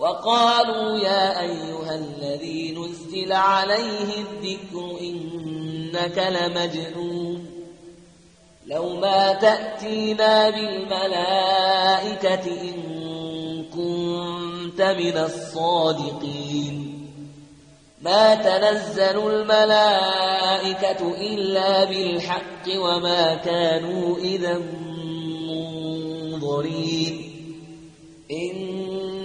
وقالوا يا أيها الذي نزل عليه الذكر إنك لمجنون لو ما تأتينا بالملائكة إن كنت من الصادقين. ما تنزل الملائكة إلا بالحق وما كانوا إذا منظرين.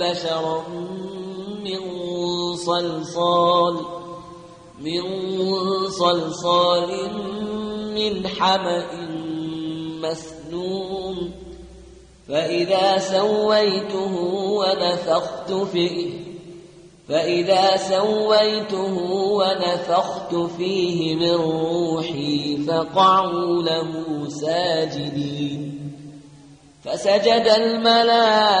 بشرا من صلصال من صلصال من حمأ مسنون. فإذا سويته ونفخت فيه فإذا سويته ونفخت فيه من روحي فقعوا له ساجدين. فسجد الملائكة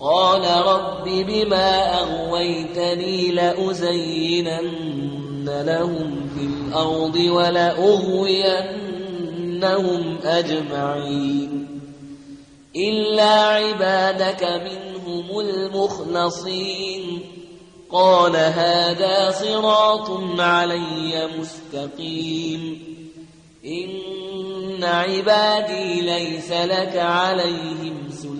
قال رب بما أغويتني لأزينن لهم في الأرض ولأغوينهم أجمعين. إلا عبادك منهم المخلصين. قال هذا صراط علي مستقيم. إن عبادي ليس لك عليهم سلطان.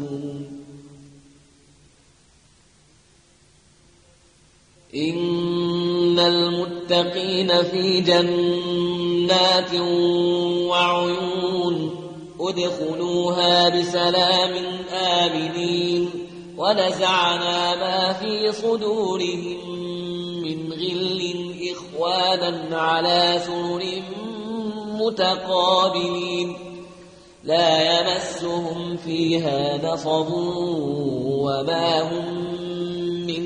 إن المتقين في جنات وعيون أدخلوها بسلام آمنين ونزعنا ما في صدورهم من غل إخوانا على سرر متقابلين لا يمسهم فيها نصب وما هم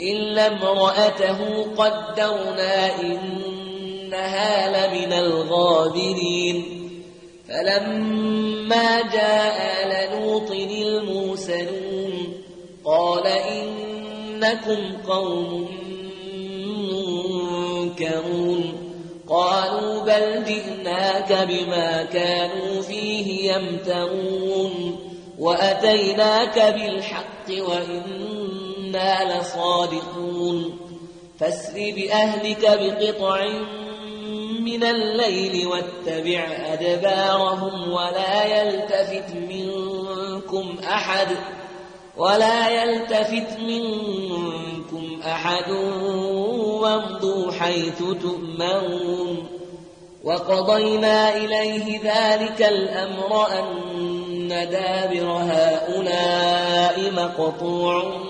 إلا امرأته قدرنا إنها لمن الغابرين. فلما جاء لوط المرسلون قال إنكم قوم منكرون. قالوا بل جئناك بما كانوا فيه يمترون. وأتيناك بالحق وإنا لصادقون فاسر بأهلك بقطع من الليل واتبع أدبارهم ولا يلتفت منكم أحد ولا يلتفت منكم أحد وامضوا حيث تؤمرون وقضينا إليه ذلك الأمر أن دابر هؤلاء مقطوع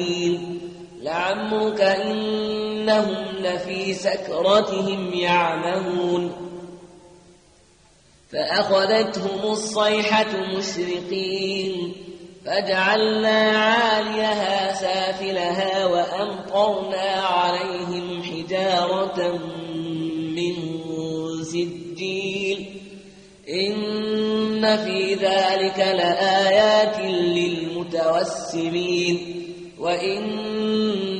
لعمرك إنهم لفي سكرتهم يعمهون. فأخذتهم الصيحة مشرقين فجعلنا عاليها سافلها وأمطرنا عليهم حجارة من سجيل. إن في ذلك لآيات للمتوسمين.